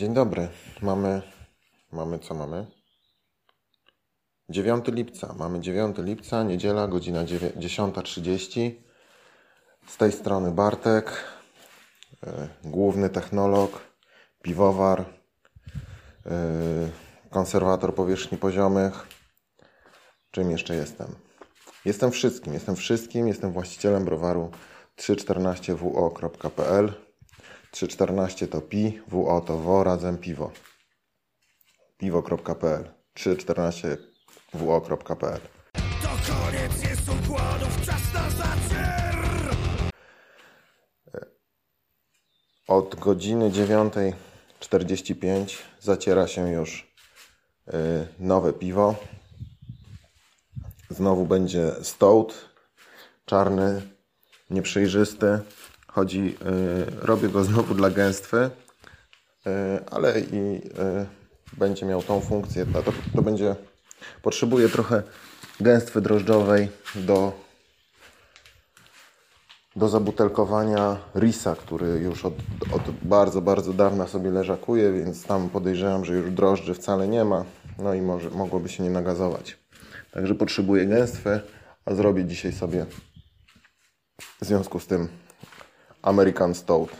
Dzień dobry. Mamy, mamy co mamy? 9 lipca. Mamy 9 lipca, niedziela, godzina 10.30. Z tej strony Bartek, e, główny technolog, piwowar, e, konserwator powierzchni poziomych. Czym jeszcze jestem? Jestem wszystkim. Jestem wszystkim. Jestem właścicielem browaru 314wo.pl 314 to pi, wo to wo, razem piwo. piwo.pl 314wo.pl To koniec jest układów, czas na zacier! Od godziny 9.45 zaciera się już y, nowe piwo. Znowu będzie stout, czarny, nieprzejrzysty. Chodzi, y, robię go znowu dla gęstwy, y, ale i y, będzie miał tą funkcję. No to, to będzie, potrzebuje trochę gęstwy drożdżowej do do zabutelkowania Risa, który już od, od bardzo, bardzo dawna sobie leżakuje, więc tam podejrzewam, że już drożdży wcale nie ma. No i może, mogłoby się nie nagazować. Także potrzebuję gęstwy, a zrobię dzisiaj sobie w związku z tym American Stout.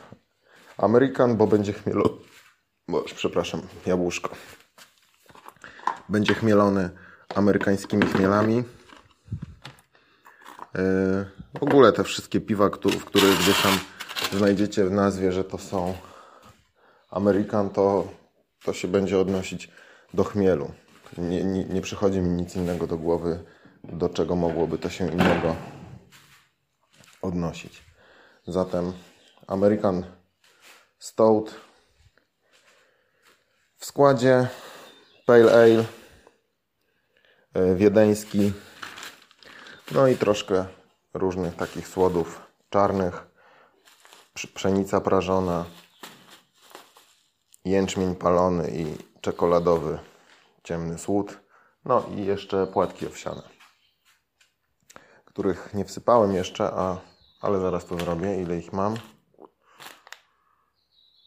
American, bo będzie chmielony, bo, przepraszam, jabłuszko. Będzie chmielony amerykańskimi chmielami. Yy, w ogóle te wszystkie piwa, w których gdzieś tam znajdziecie w nazwie, że to są American, to, to się będzie odnosić do chmielu. Nie, nie, nie przychodzi mi nic innego do głowy, do czego mogłoby to się innego odnosić. Zatem American Stout w składzie Pale Ale, yy, wiedeński, no i troszkę różnych takich słodów czarnych, psz- pszenica prażona, jęczmień palony i czekoladowy ciemny słód. No i jeszcze płatki owsiane, których nie wsypałem jeszcze, a, ale zaraz to zrobię. Ile ich mam?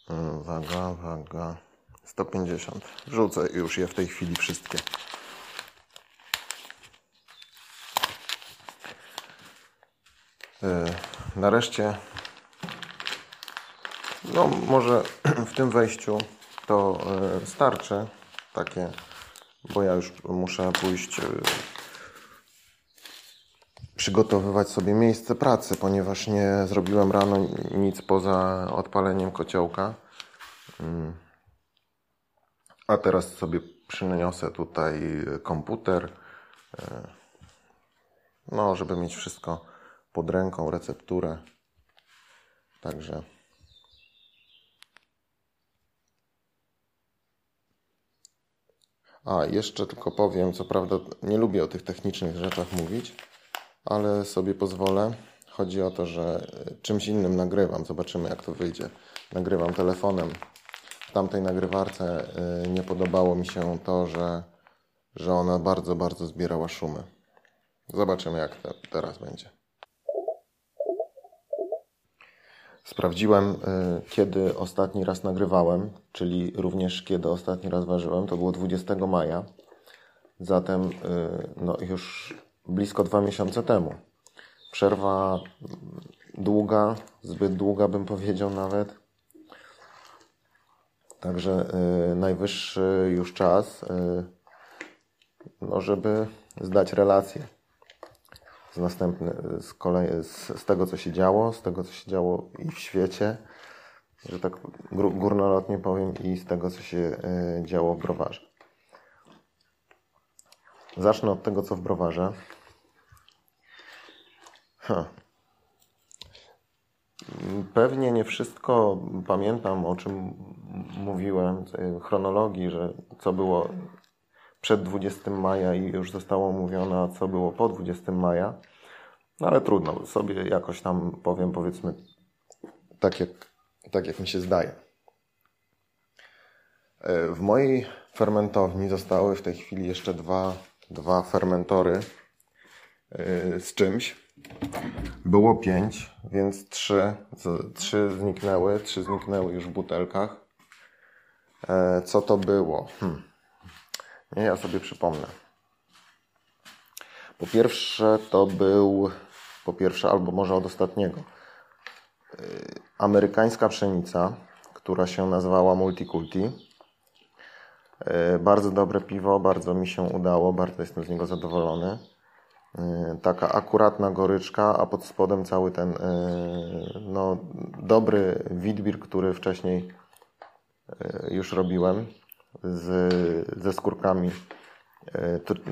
Mm, Waga, waga. 150. Wrzucę już je w tej chwili wszystkie. Yy, Nareszcie, no może w tym wejściu to yy, starczy takie, bo ja już muszę pójść przygotowywać sobie miejsce pracy, ponieważ nie zrobiłem rano nic poza odpaleniem kociołka. Yy. A teraz sobie przyniosę tutaj komputer, yy, no żeby mieć wszystko pod ręką recepturę. Także A, jeszcze tylko powiem, co prawda nie lubię o tych technicznych rzeczach mówić, ale sobie pozwolę. Chodzi o to, że czymś innym nagrywam. Zobaczymy, jak to wyjdzie. Nagrywam telefonem. W tamtej nagrywarce y, nie podobało mi się to, że, że ona bardzo, bardzo zbierała szumy. Zobaczymy, jak te, teraz będzie. Sprawdziłem, y, kiedy ostatni raz nagrywałem, czyli również kiedy ostatni raz ważyłem. To było 20 maja. Zatem no, już blisko dwa miesiące temu. Przerwa długa, zbyt długa bym powiedział nawet. Także y, najwyższy już czas, no, żeby zdać relację z następny, z, kolej, z, z tego, co się działo, z tego, co się działo i w świecie, że tak gó- górnolotnie powiem, i z tego, co się y, działo w browarze. Zacznę od tego, co w browarze. Pewnie nie wszystko pamiętam, o czym mówiłem, chronologii, że co było przed 20 maja i już zostało mówione, a co było po 20 maja. No ale trudno, sobie jakoś tam powiem, powiedzmy, tak jak, tak jak mi się zdaje. E, W mojej fermentowni zostały w tej chwili jeszcze dwa, dwa fermentory e, z czymś. Było pięć, więc trzy, trzy zniknęły, trzy zniknęły już w butelkach. E, co to było? Hmm. Nie, ja sobie przypomnę. Po pierwsze to był, po pierwsze albo może od ostatniego, e, amerykańska pszenica, która się nazywała Multiculti. E, bardzo dobre piwo, bardzo mi się udało, bardzo jestem z niego zadowolony. E, Taka akuratna goryczka, a pod spodem cały ten no, dobry witbir, który wcześniej już robiłem z, ze skórkami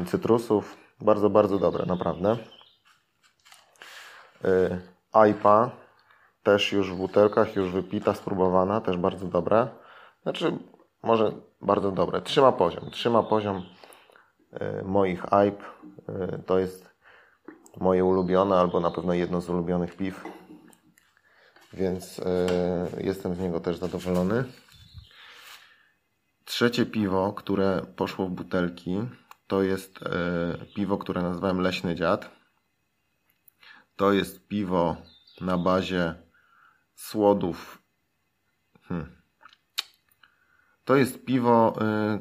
cytrusów. Bardzo, bardzo dobre, naprawdę. AIPA też już w butelkach, już wypita, spróbowana, też bardzo dobre. Znaczy, może bardzo dobre. Trzyma poziom. Trzyma poziom moich AIP. To jest moje ulubione, albo na pewno jedno z ulubionych piw. Więc jestem z niego też zadowolony. Trzecie piwo, które poszło w butelki, to jest piwo, które nazwałem Leśny Dziad. To jest piwo na bazie słodów. Hmm. To jest piwo,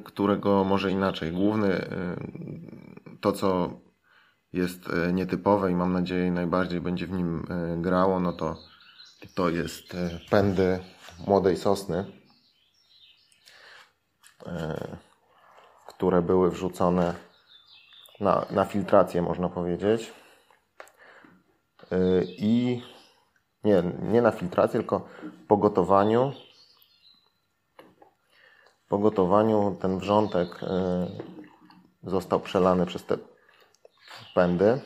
którego może inaczej. Główny, to co jest nietypowe i mam nadzieję najbardziej będzie w nim grało, no to to jest pędy młodej sosny, które były wrzucone na, na filtrację, można powiedzieć. I nie, nie na filtracji, tylko po gotowaniu. Po gotowaniu ten wrzątek został przelany przez te pędy.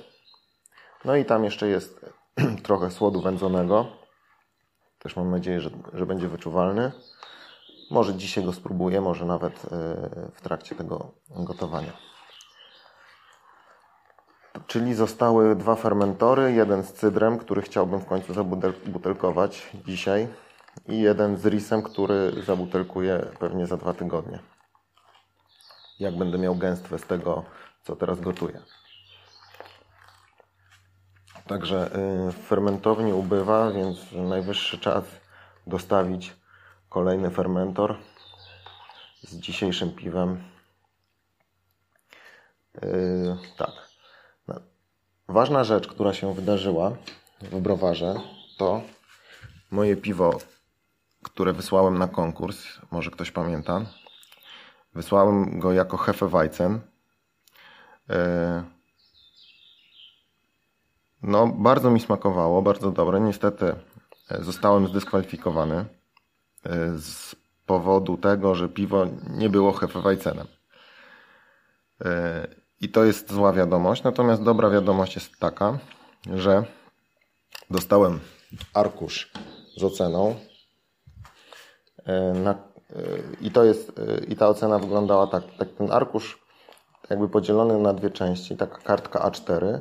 No i tam jeszcze jest trochę słodu wędzonego. Też mam nadzieję, że, że będzie wyczuwalny. Może dzisiaj go spróbuję, może nawet w trakcie tego gotowania. Czyli zostały dwa fermentory, jeden z cydrem, który chciałbym w końcu zabutelkować dzisiaj i jeden z risem, który zabutelkuję pewnie za dwa tygodnie. Jak będę miał gęstwę z tego, co teraz gotuję. Także w fermentowni ubywa, więc najwyższy czas dostawić kolejny fermentor z dzisiejszym piwem. Yy, tak. Ważna rzecz, która się wydarzyła w browarze, to moje piwo, które wysłałem na konkurs. Może ktoś pamięta. Wysłałem go jako Hefeweizen. No, bardzo mi smakowało, bardzo dobre. Niestety zostałem zdyskwalifikowany z powodu tego, że piwo nie było Hefeweizenem. I to jest zła wiadomość. Natomiast dobra wiadomość jest taka, że dostałem arkusz z oceną. Na, I to jest, i ta ocena wyglądała tak, tak. Ten arkusz jakby podzielony na dwie części. Taka kartka A4.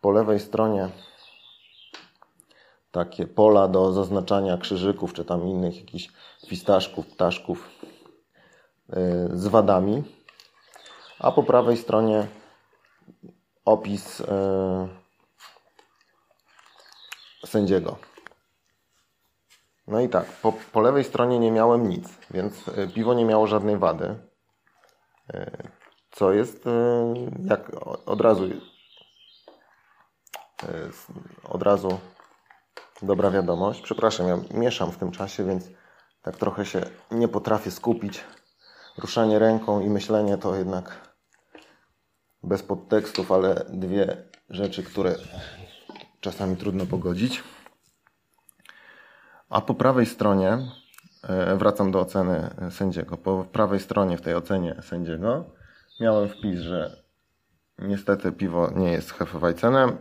Po lewej stronie takie pola do zaznaczania krzyżyków, czy tam innych jakichś fistaszków, ptaszków z wadami a po prawej stronie opis sędziego. No i tak, po, po, lewej stronie nie miałem nic, więc piwo nie miało żadnej wady. Yy, co jest yy, jak od razu od razu dobra wiadomość. Przepraszam, ja mieszam w tym czasie, więc tak trochę się nie potrafię skupić. Ruszanie ręką i myślenie to jednak bez podtekstów, ale dwie rzeczy, które czasami trudno pogodzić. A po prawej stronie, e, wracam do oceny sędziego, po prawej stronie w tej ocenie sędziego miałem wpis, że niestety piwo nie jest Hefeweizenem.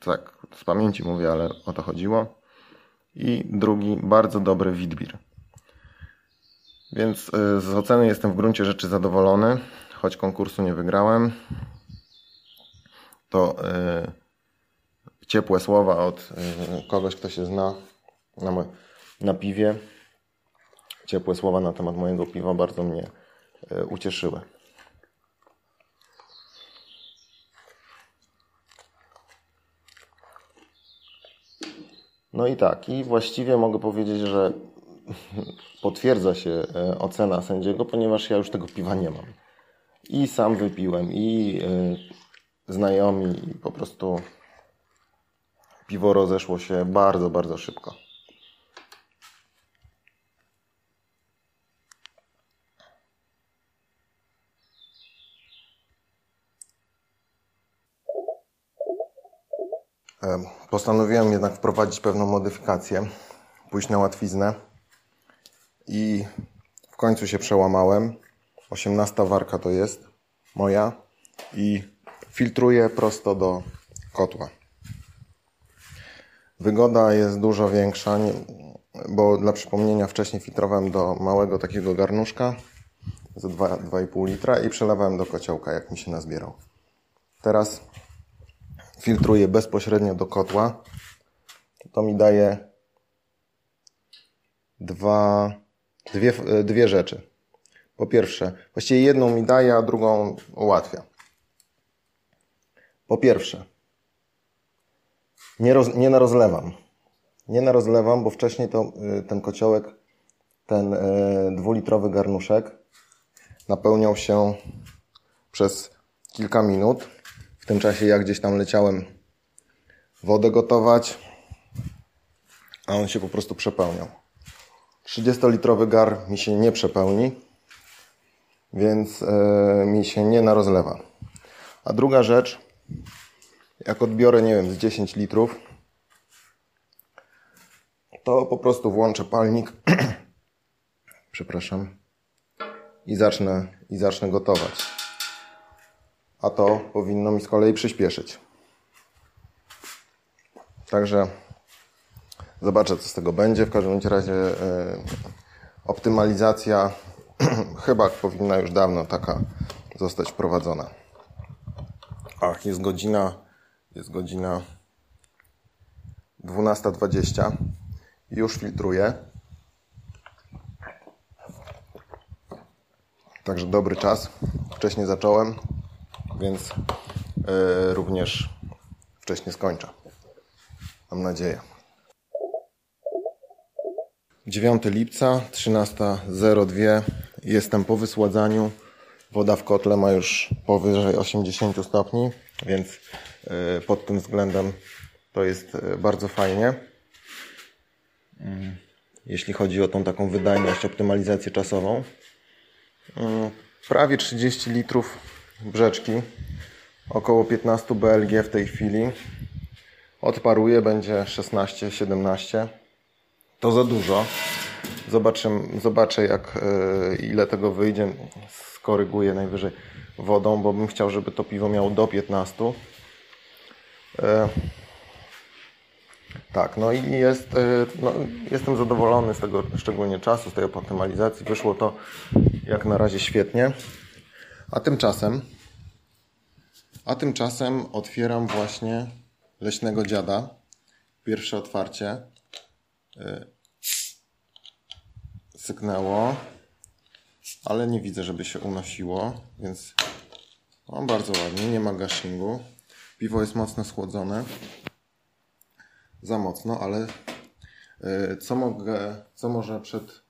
Tak, z pamięci mówię, ale o to chodziło. I drugi, bardzo dobry Witbier. Więc e, z oceny jestem w gruncie rzeczy zadowolony, choć konkursu nie wygrałem to e, ciepłe słowa od e, kogoś, kto się zna na, na piwie. Ciepłe słowa na temat mojego piwa bardzo mnie e, ucieszyły. No i tak, i właściwie mogę powiedzieć, że potwierdza się e, ocena sędziego, ponieważ ja już tego piwa nie mam. I sam wypiłem, i e, znajomi, i po prostu piwo rozeszło się bardzo, bardzo szybko. Postanowiłem jednak wprowadzić pewną modyfikację, pójść na łatwiznę i w końcu się przełamałem. 18 warka to jest moja i filtruję prosto do kotła. Wygoda jest dużo większa, bo dla przypomnienia wcześniej filtrowałem do małego takiego garnuszka za 2 2,5 litra i przelewałem do kociołka, jak mi się nazbierał. Teraz filtruję bezpośrednio do kotła. To mi daje dwa, dwie, dwie rzeczy. Po pierwsze, właściwie jedną mi daje, a drugą ułatwia. Po pierwsze, nie, roz, nie narozlewam. Nie narozlewam, bo wcześniej to y, ten kociołek, ten y, dwulitrowy garnuszek napełniał się przez kilka minut. W tym czasie ja gdzieś tam leciałem wodę gotować, a on się po prostu przepełniał. 30-litrowy gar mi się nie przepełni, więc e, mi się nie narozlewa. A druga rzecz, jak odbiorę, nie wiem, z 10 litrów, to po prostu włączę palnik, przepraszam, i zacznę, i zacznę gotować. A to powinno mi z kolei przyspieszyć. Także zobaczę, co z tego będzie. W każdym razie e, optymalizacja chyba powinna już dawno taka zostać wprowadzona. Ach, jest godzina, jest godzina 12.20. Już filtruję. Także dobry czas. Wcześniej zacząłem, więc e, również wcześniej skończę. Mam nadzieję. 9 lipca, 13.02. Jestem po wysładzaniu. Woda w kotle ma już powyżej 80 stopni, więc e, pod tym względem to jest e, bardzo fajnie. Mm, Jeśli chodzi o tą taką wydajność, optymalizację czasową. Mm, Prawie 30 litrów brzeczki, około 15 BLG w tej chwili. Odparuje, będzie 16-17. To za dużo. Zobaczę, zobaczę jak, e, ile tego wyjdzie. Skoryguję najwyżej wodą, bo bym chciał, żeby to piwo miało do 15. E, tak, no i jest, e, no, jestem zadowolony z tego szczególnie czasu, z tej optymalizacji. Wyszło to jak na razie świetnie. A tymczasem, a tymczasem otwieram właśnie leśnego dziada. Pierwsze otwarcie. Y, Syknęło, ale nie widzę, żeby się unosiło, więc o, bardzo ładnie, nie ma gashingu. Piwo jest mocno schłodzone. Za mocno, ale y, co mogę, co może przed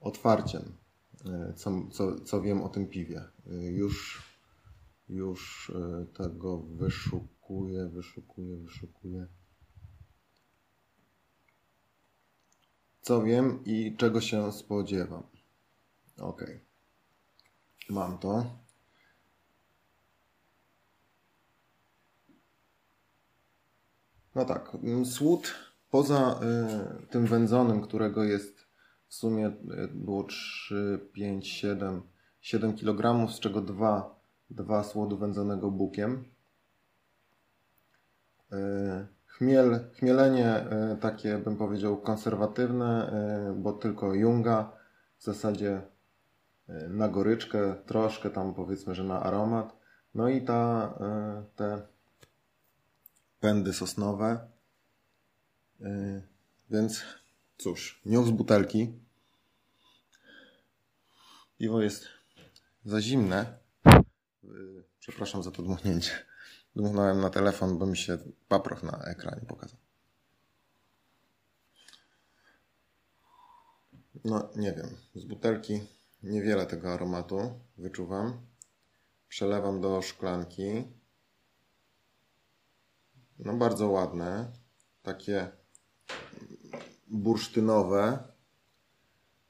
otwarciem, co, co, co wiem o tym piwie. Y, Już, już y, tego wyszukuję, wyszukuję, wyszukuję. Co wiem i czego się spodziewam. Ok. Mam to. No tak, mm, słód poza y, tym wędzonym, którego jest sumie y, było 3, 5, 7, 7 kg, z czego 2, 2 słodu wędzonego bukiem. Y, chmiel, chmielenie y, takie bym powiedział konserwatywne, bo tylko junga w zasadzie na goryczkę, troszkę tam powiedzmy, że na aromat. No i ta, te pędy sosnowe. Więc cóż, niósł z butelki. Piwo jest za zimne. Yy, przepraszam za to dmuchnięcie. Dmuchnąłem na telefon, bo mi się paproch na ekranie pokazał. No, nie wiem. Z butelki niewiele tego aromatu wyczuwam. Przelewam do szklanki. No, bardzo ładne. Takie bursztynowe.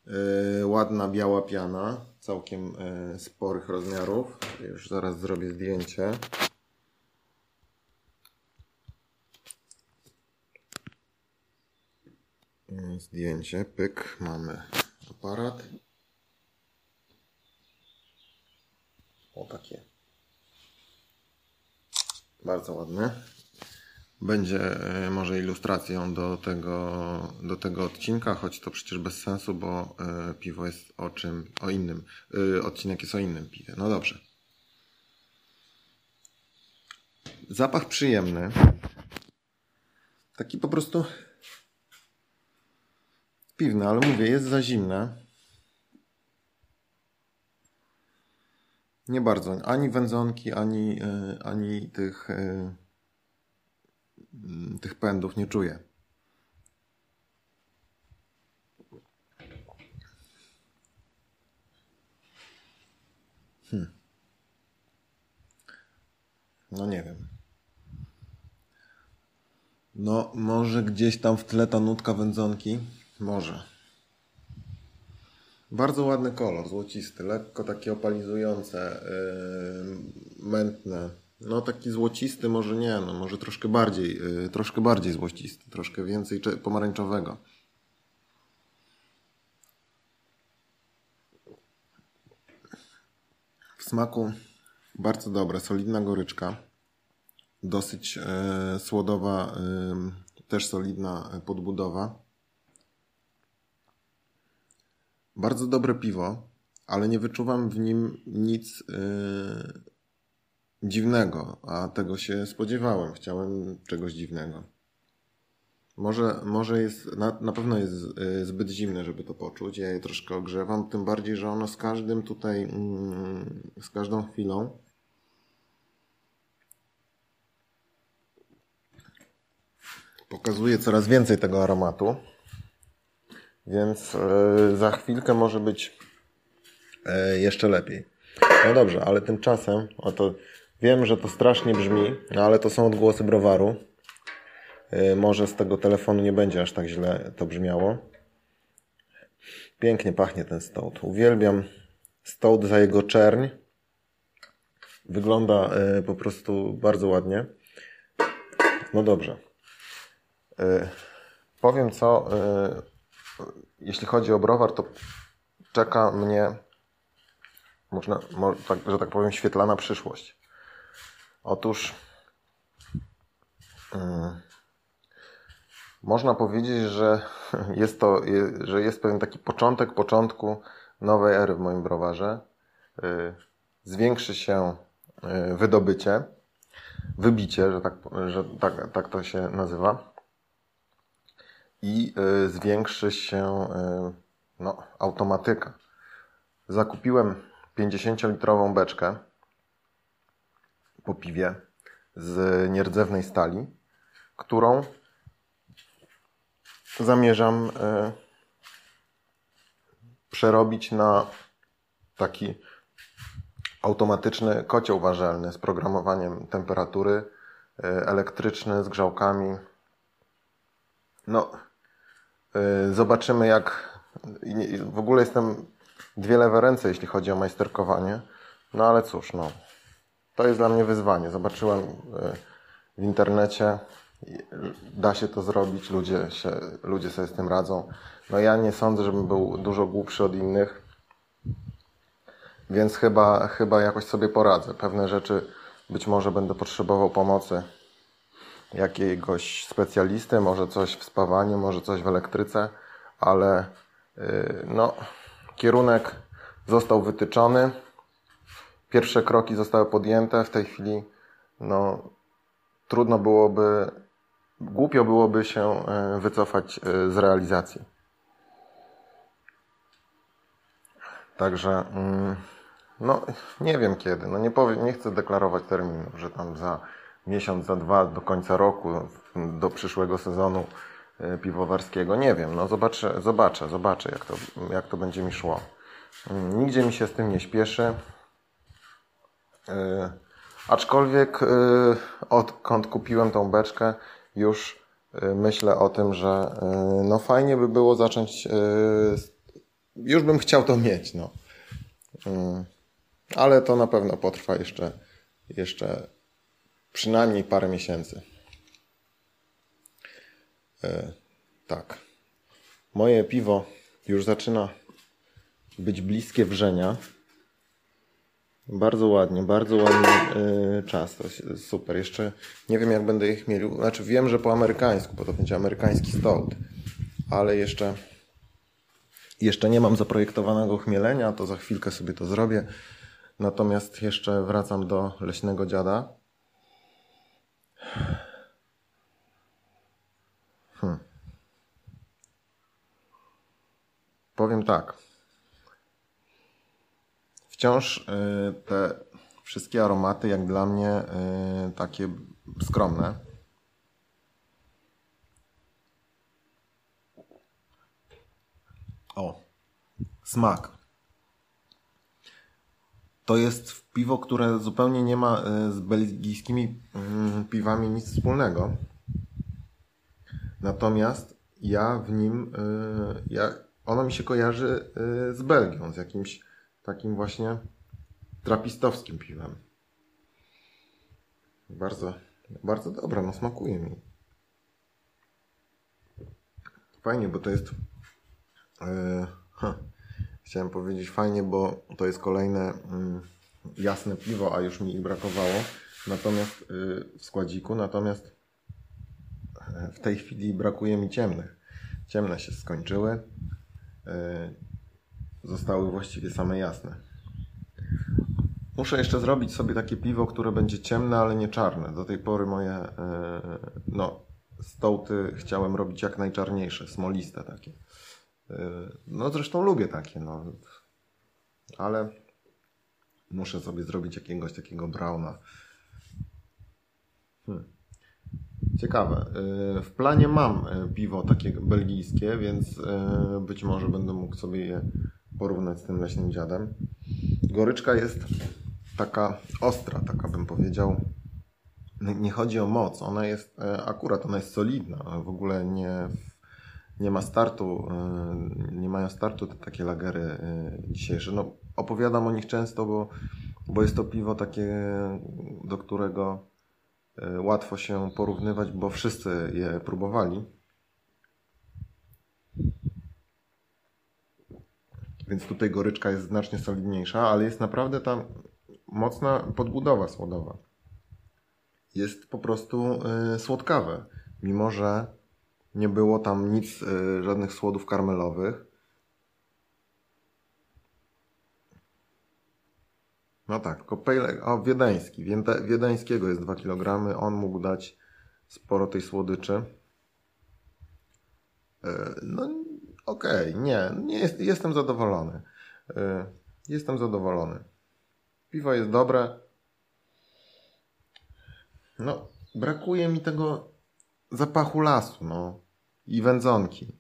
Yy, ładna biała piana. Całkiem yy, sporych rozmiarów. Już zaraz zrobię zdjęcie. Yy, Zdjęcie, pyk, mamy aparat. O takie. Bardzo ładne. Będzie e, może ilustracją do tego, do tego odcinka, choć to przecież bez sensu, bo e, piwo jest o czym, o innym. E, odcinek jest o innym piwie. No dobrze. Zapach przyjemny. Taki po prostu piwny, ale mówię, jest za zimne. Nie bardzo. Ani wędzonki, ani, ani tych, tych pędów nie czuję. Hmm. No nie wiem. No, może gdzieś tam w tle ta nutka wędzonki? Może. Bardzo ładny kolor, złocisty, lekko takie opalizujące, yy, mętne. No taki złocisty może nie, no może troszkę bardziej, yy, troszkę bardziej złocisty, troszkę więcej pomarańczowego. W smaku bardzo dobre, solidna goryczka, dosyć yy, słodowa, yy, też solidna podbudowa. Bardzo dobre piwo, ale nie wyczuwam w nim nic yy, dziwnego, a tego się spodziewałem. Chciałem czegoś dziwnego. Może, może jest, na, na pewno jest yy, zbyt zimne, żeby to poczuć. Ja je troszkę ogrzewam, tym bardziej, że ono z każdym tutaj, yy, z każdą chwilą pokazuje coraz więcej tego aromatu. Więc e, za chwilkę może być e, jeszcze lepiej. No dobrze, ale tymczasem, oto wiem, że to strasznie brzmi, no ale to są odgłosy browaru. E, może z tego telefonu nie będzie aż tak źle to brzmiało. Pięknie pachnie ten stout. Uwielbiam stout za jego czerń. Wygląda po prostu bardzo ładnie. No dobrze. Powiem co jeśli chodzi o browar, to czeka mnie, można, tak, że tak powiem, świetlana przyszłość. Otóż hmm, można powiedzieć, że jest to, że jest pewien taki początek początku nowej ery w moim browarze. Y, zwiększy się y, wydobycie, wybicie, że tak, że tak, tak to się nazywa i y, zwiększy się y, no, automatyka. Zakupiłem 50-litrową beczkę po piwie z nierdzewnej stali, którą zamierzam y, przerobić na taki automatyczny kocioł warzelny z programowaniem temperatury, elektryczny z grzałkami. No, Y, zobaczymy jak... W ogóle jestem dwie lewe ręce, jeśli chodzi o majsterkowanie. No ale cóż, no. To jest dla mnie wyzwanie. Zobaczyłem y, w internecie, da się to zrobić, ludzie, się, ludzie sobie z tym radzą. No ja nie sądzę, żebym był dużo głupszy od innych, więc chyba, chyba jakoś sobie poradzę. Pewne rzeczy być może będę potrzebował pomocy jakiegoś specjalisty, może coś w spawaniu, może coś w elektryce, ale y, no, kierunek został wytyczony. Pierwsze kroki zostały podjęte. W tej chwili no, trudno byłoby, głupio byłoby się y, wycofać y, z realizacji. Także no, nie wiem kiedy. No, nie, powiem, nie chcę deklarować terminu, że tam za miesiąc, za dwa do końca roku, do przyszłego sezonu e, piwowarskiego. Nie wiem, no zobaczę, zobaczę, zobaczę jak to, jak to będzie mi szło. Mm, Nigdzie mi się z tym nie śpieszy. E, Aczkolwiek e, odkąd kupiłem tą beczkę, już e, myślę o tym, że no fajnie by było zacząć. Już bym chciał to mieć, no. Ale to na pewno potrwa jeszcze, jeszcze przynajmniej parę miesięcy. Tak. Moje piwo już zaczyna być bliskie wrzenia. Bardzo ładnie, bardzo ładny y, czas. To jest super. Jeszcze nie wiem, jak będę je chmielił. Znaczy, wiem, że po amerykańsku, bo to będzie amerykański stout, ale jeszcze, jeszcze nie mam zaprojektowanego chmielenia. To za chwilkę sobie to zrobię. Natomiast jeszcze wracam do leśnego dziada. Hmm. Powiem tak. Wciąż y, te wszystkie aromaty, jak dla mnie, y, takie skromne. O, smak. To jest piwo, które zupełnie nie ma y, z belgijskimi mm, piwami nic wspólnego. Natomiast ja w nim, ja, ono mi się kojarzy z Belgią, z jakimś takim właśnie trapistowskim piwem. Bardzo, bardzo dobre, no smakuje mi. Fajnie, bo to jest. Yy, ha, chciałem powiedzieć fajnie, bo to jest kolejne mm, jasne piwo, a już mi ich brakowało. Natomiast yy, w składziku, natomiast e, w tej chwili brakuje mi ciemnych. Ciemne się skończyły. Zostały właściwie same jasne. Muszę jeszcze zrobić sobie takie piwo, które będzie ciemne, ale nie czarne. Do tej pory moje e, no, stołty chciałem robić jak najczarniejsze, smoliste takie. E, No zresztą lubię takie, no. Ale muszę sobie zrobić jakiegoś takiego brauna. Hmm. Ciekawe. E, W planie mam piwo takie belgijskie, więc być może będę mógł sobie je porównać z tym leśnym dziadem. Goryczka jest taka ostra, taka bym powiedział. Nie chodzi o moc, ona jest e, akurat, ona jest solidna. W ogóle nie, nie ma startu, e, nie mają startu te takie lagery e, dzisiejsze. No, opowiadam o nich często, bo, bo jest to piwo takie, do którego łatwo się porównywać, bo wszyscy je próbowali. Więc tutaj goryczka jest znacznie solidniejsza, ale jest naprawdę tam mocna podbudowa słodowa. Jest po prostu y, słodkawe, mimo że nie było tam nic, y, żadnych słodów karmelowych. No tak, pale, o wiedeński, Wiede, wiedeńskiego jest 2 kg, on mógł dać sporo tej słodyczy. Y, No okej, nie, nie jest, jestem zadowolony. Y, Jestem zadowolony. Piwo jest dobre. No, brakuje mi tego zapachu lasu, no. I wędzonki.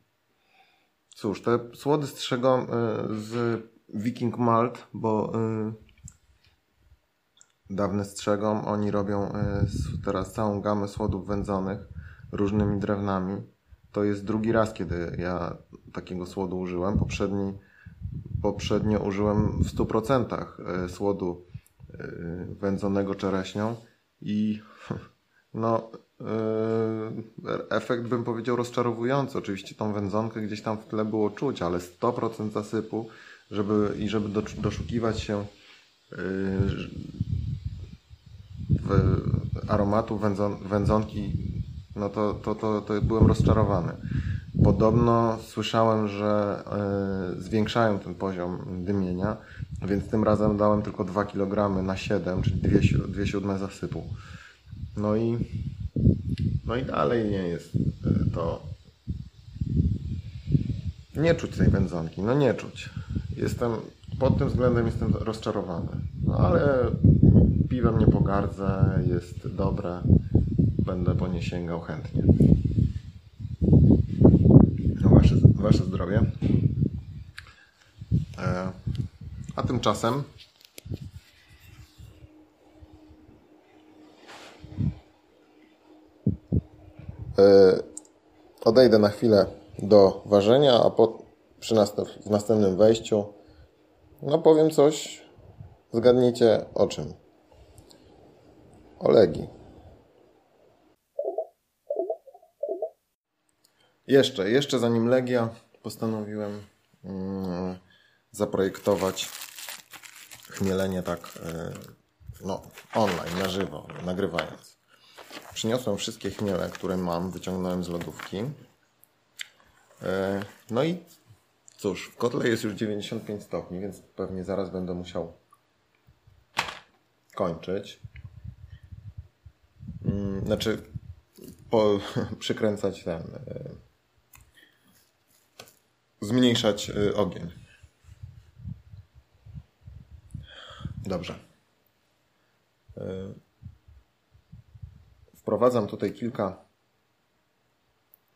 Cóż, te słody strzegą y, z Viking Malt, bo y, dawne strzegą, oni robią teraz całą gamę słodów wędzonych różnymi drewnami. To jest drugi raz, kiedy ja takiego słodu użyłem. Poprzedni, poprzednio użyłem w 100% y, słodu y, wędzonego czereśnią i no y, efekt bym powiedział rozczarowujący. Oczywiście tą wędzonkę gdzieś tam w tle było czuć, ale 100% zasypu żeby, i żeby do, doszukiwać się w aromatu wędzon, wędzonki, no to, to, to, to byłem rozczarowany. Podobno słyszałem, że y, zwiększają ten poziom dymienia, więc tym razem dałem tylko 2 kg na 7, czyli 2, 2 siódme zasypu. No i, no i dalej nie jest y, to. Nie czuć tej wędzonki, no nie czuć. Jestem, pod tym względem jestem rozczarowany. No ale piwem nie pogardzę, jest dobre. Będę po nie sięgał chętnie. Wasze zdrowie. E, a tymczasem e, odejdę na chwilę do ważenia, a po, przy następ, w następnym wejściu no powiem coś, zgadnijcie o czym. O Jeszcze, jeszcze zanim Legia, postanowiłem mm, zaprojektować chmielenie tak e, no, online, na żywo, nagrywając. Przyniosłem wszystkie chmiele, które mam, wyciągnąłem z lodówki. E, no i cóż, w kotle jest już 95 stopni, więc pewnie zaraz będę musiał kończyć. Mm, Znaczy, po, przykręcać ten. Zmniejszać e, ogień. Dobrze. E, Wprowadzam tutaj kilka,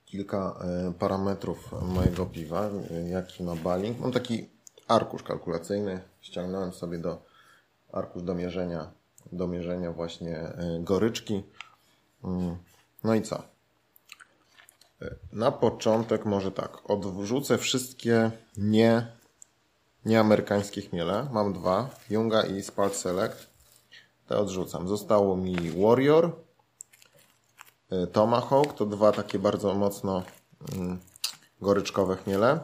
kilka e, parametrów mojego piwa, jaki ma baling. Mam taki arkusz kalkulacyjny. Ściągnąłem sobie do arkusz do mierzenia, do mierzenia właśnie goryczki. Mm, No i co? Na początek może tak, odwrzucę wszystkie nie, nieamerykańskie chmiele. Mam dwa, Junga i Spalt Select. Te odrzucam. Zostało mi Warrior, e, Tomahawk, to dwa takie bardzo mocno mm, goryczkowe chmiele.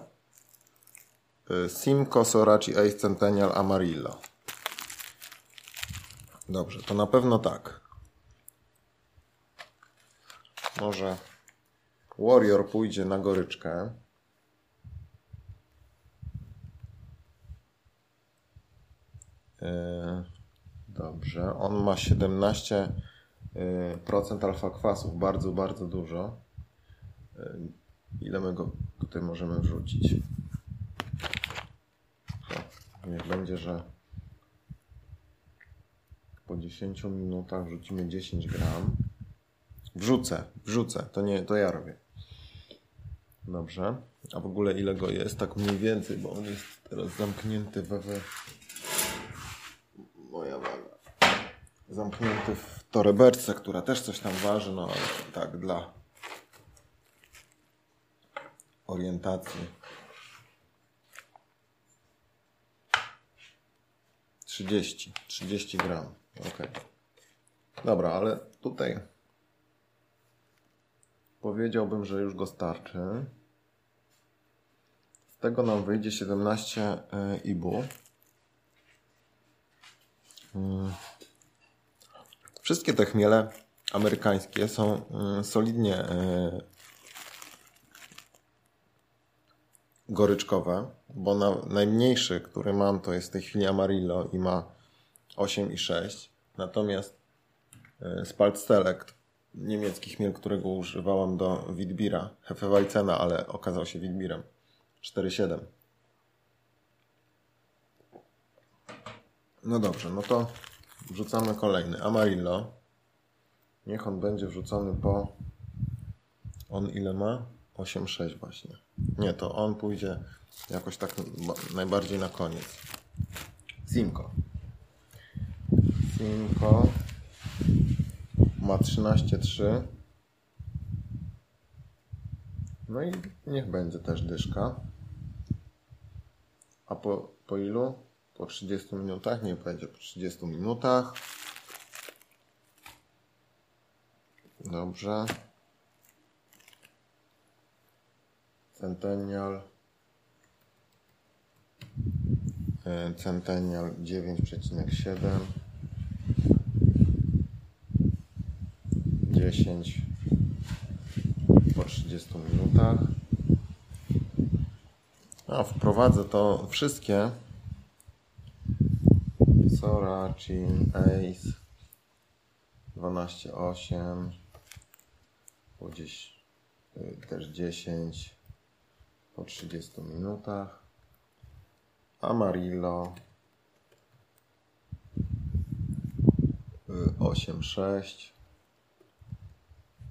E, Simcoe, Sorachi, Ace Centennial, Amarillo. Dobrze, to na pewno tak. Może Warrior pójdzie na goryczkę. Yy, Dobrze, on ma 17% alfa kwasów, bardzo, bardzo dużo. Yy, Ile my go tutaj możemy wrzucić? Niech będzie, że po 10 minutach wrzucimy 10 gram. Wrzucę, wrzucę, to nie, to ja robię. Dobrze. A w ogóle ile go jest? Tak mniej więcej, bo on jest teraz zamknięty we... we... Moja waga. Zamknięty w toreberce, która też coś tam waży, no ale tak dla orientacji. 30, 30 gram. Ok. Dobra, ale tutaj powiedziałbym, że już go starczy. Tego nam wyjdzie 17 e, ibu. Mm. Wszystkie te chmiele amerykańskie są mm, solidnie e, goryczkowe, bo na, najmniejszy, który mam, to jest w tej chwili Amarillo i ma 8,6. Natomiast e, Spalt Select, niemiecki chmiel, którego używałem do Witbira, Hefeweizena, ale okazał się Witbirem, 4,7. No dobrze, no to wrzucamy kolejny. Amarillo. Niech on będzie wrzucony po... On ile ma? 8,6 właśnie. Nie, to on pójdzie jakoś tak ba- najbardziej na koniec. Simco. Simco ma 13,3. No i niech będzie też dyszka. A po, po ilu? Po 30 minutach? Niech będzie po 30 minutach. Dobrze. Centennial. E, Centennial 9,7. 10 po 30 minutach. A wprowadzę to wszystkie. Sorachi, Ace 12,8 po 10, y, też 10 po 30 minutach. Amarillo y, 8,6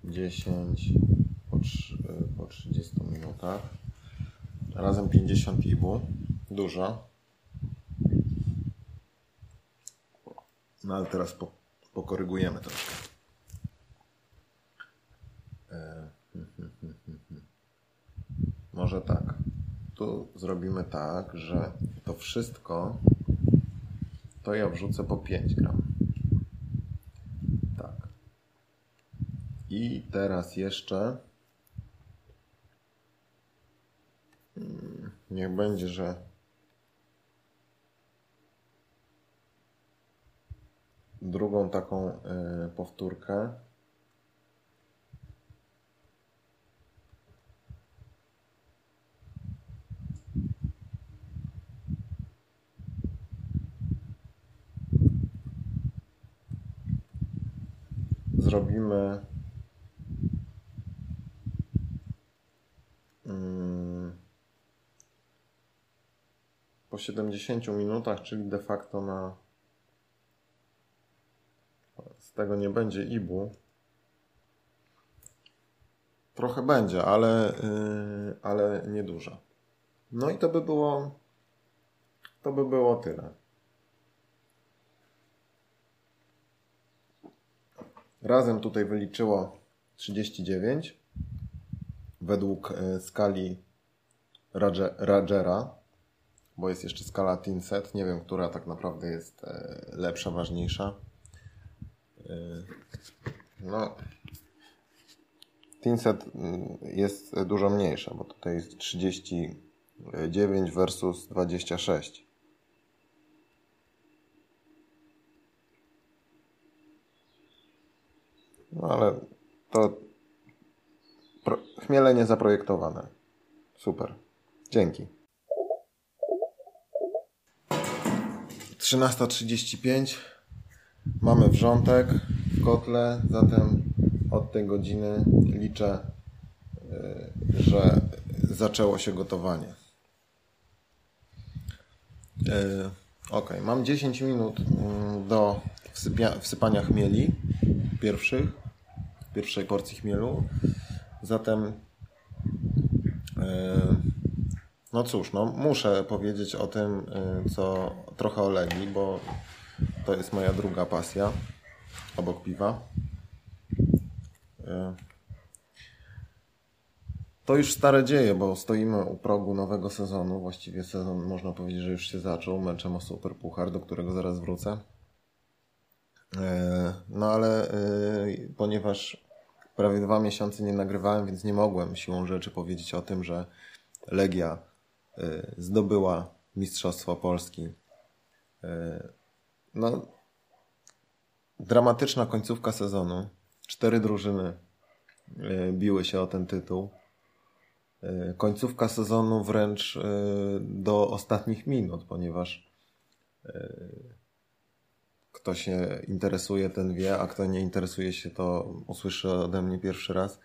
10 po, y, po 30 minutach. Razem 50 ibu. Dużo. No ale teraz po, pokorygujemy troszkę. E, Może tak. Tu zrobimy tak, że to wszystko to ja wrzucę po 5 gram. Tak. I teraz jeszcze niech będzie, że drugą taką y, powtórkę. Zrobimy po 70 minutach, czyli de facto na z tego nie będzie ibu. Trochę będzie, ale, yy, ale niedużo. No i to by było to by było tyle. Razem tutaj wyliczyło 39 według y, skali Rogera, bo jest jeszcze skala Tinset. Nie wiem, która tak naprawdę jest y, lepsza, ważniejsza. No, Tinset jest dużo mniejsza, bo tutaj jest 39 versus 26. No ale to chmielenie zaprojektowane. Super. Dzięki. 13.35 Mamy wrzątek w kotle, zatem od tej godziny liczę, y, że zaczęło się gotowanie. Y, ok, mam 10 minut mm, do wsypania chmieli pierwszych, pierwszej porcji chmielu. Zatem y, no cóż, no muszę powiedzieć o tym, co trochę o Legii, bo to jest moja druga pasja obok piwa. E, to już stare dzieje, bo stoimy u progu nowego sezonu. Właściwie sezon można powiedzieć, że już się zaczął meczem o Super Puchar, do którego zaraz wrócę. E, no ale ponieważ prawie dwa miesiące nie nagrywałem, więc nie mogłem siłą rzeczy powiedzieć o tym, że Legia zdobyła Mistrzostwo Polski no, dramatyczna końcówka sezonu. Cztery drużyny e, biły się o ten tytuł. E, końcówka sezonu wręcz e, do ostatnich minut, ponieważ kto się interesuje, ten wie, a kto nie interesuje się, to usłyszy ode mnie pierwszy raz.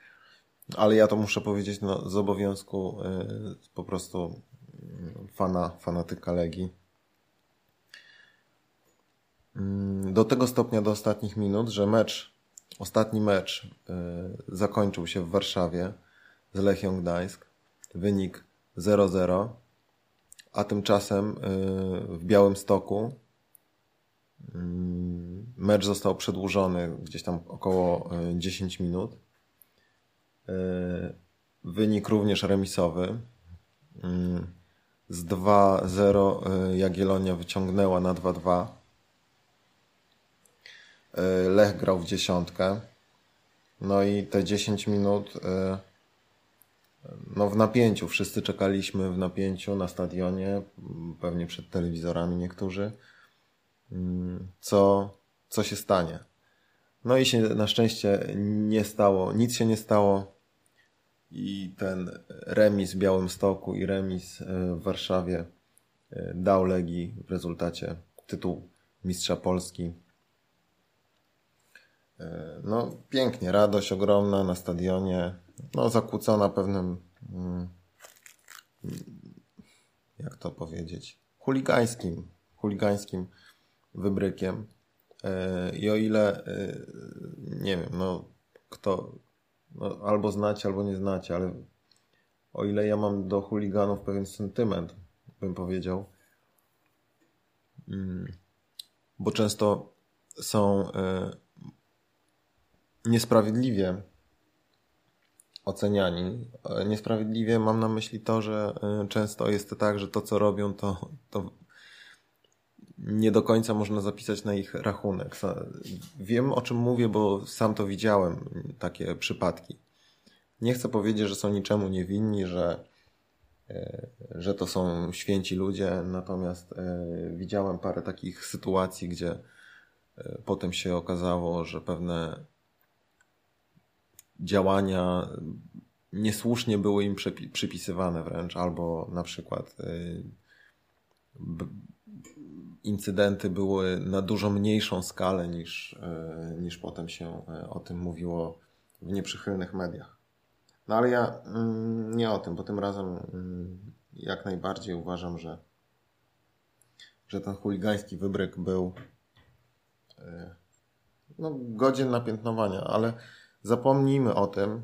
Ale ja to muszę powiedzieć no, z obowiązku po prostu fana, fanatyka Legii. Mm, do tego stopnia do ostatnich minut, że mecz, ostatni mecz y, zakończył się w Warszawie z Lechią Gdańsk. Wynik 0-0, a tymczasem y, w Białym Stoku mm, mecz został przedłużony gdzieś tam około 10 y, minut. Wynik również remisowy. Z 2-0 Jagiellonia wyciągnęła na 2-2 E, Lech grał w dziesiątkę. No i te 10 minut e, no w napięciu. Wszyscy czekaliśmy w napięciu na stadionie, pewnie przed telewizorami niektórzy, mm, co, co się stanie. No i się na szczęście nie stało, nic się nie stało i ten remis w Białymstoku i remis e, w Warszawie dał Legii w rezultacie tytuł mistrza Polski E, no, pięknie, radość ogromna na stadionie. No, zakłócona pewnym, mm, jak to powiedzieć, chuligańskim, chuligańskim wybrykiem. E, I o ile, e, nie wiem, no, kto, no, albo znacie, albo nie znacie, ale o ile ja mam do chuliganów pewien sentyment, bym powiedział, mm, bo często są e, niesprawiedliwie oceniani. E, niesprawiedliwie mam na myśli to, że e, często jest tak, że to co robią to, to nie do końca można zapisać na ich rachunek. Wiem o czym mówię, bo sam to widziałem, takie przypadki. Nie chcę powiedzieć, że są niczemu niewinni, że, e, że to są święci ludzie, natomiast widziałem parę takich sytuacji, gdzie potem się okazało, że pewne działania niesłusznie były im przypisywane wręcz, albo na przykład incydenty były na dużo mniejszą skalę niż, y, niż potem się y, o tym mówiło w nieprzychylnych mediach. No ale ja mm, nie o tym, bo tym razem mm, jak najbardziej uważam, że, że ten chuligański wybryk był no, godzien napiętnowania, ale Zapomnijmy o tym,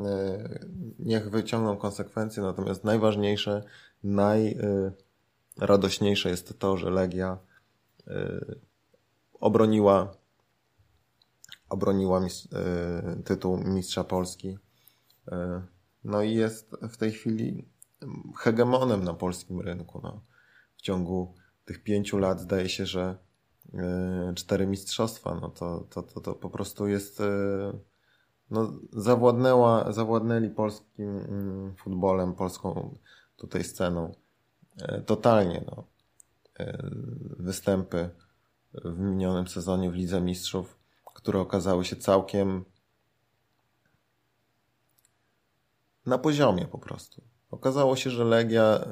e, niech wyciągną konsekwencje, natomiast najważniejsze, najradośniejsze jest to, że Legia e, obroniła obroniła e, tytuł mistrza Polski. No i jest w tej chwili hegemonem na polskim rynku. No. W ciągu tych pięciu lat zdaje się, że cztery mistrzostwa, no to, to, to, to po prostu jest no, zawładnęła, zawładnęli polskim mm, futbolem, polską tutaj sceną. E, totalnie, no. E, występy w minionym sezonie w Lidze Mistrzów, które okazały się całkiem na poziomie po prostu. Okazało się, że Legia e,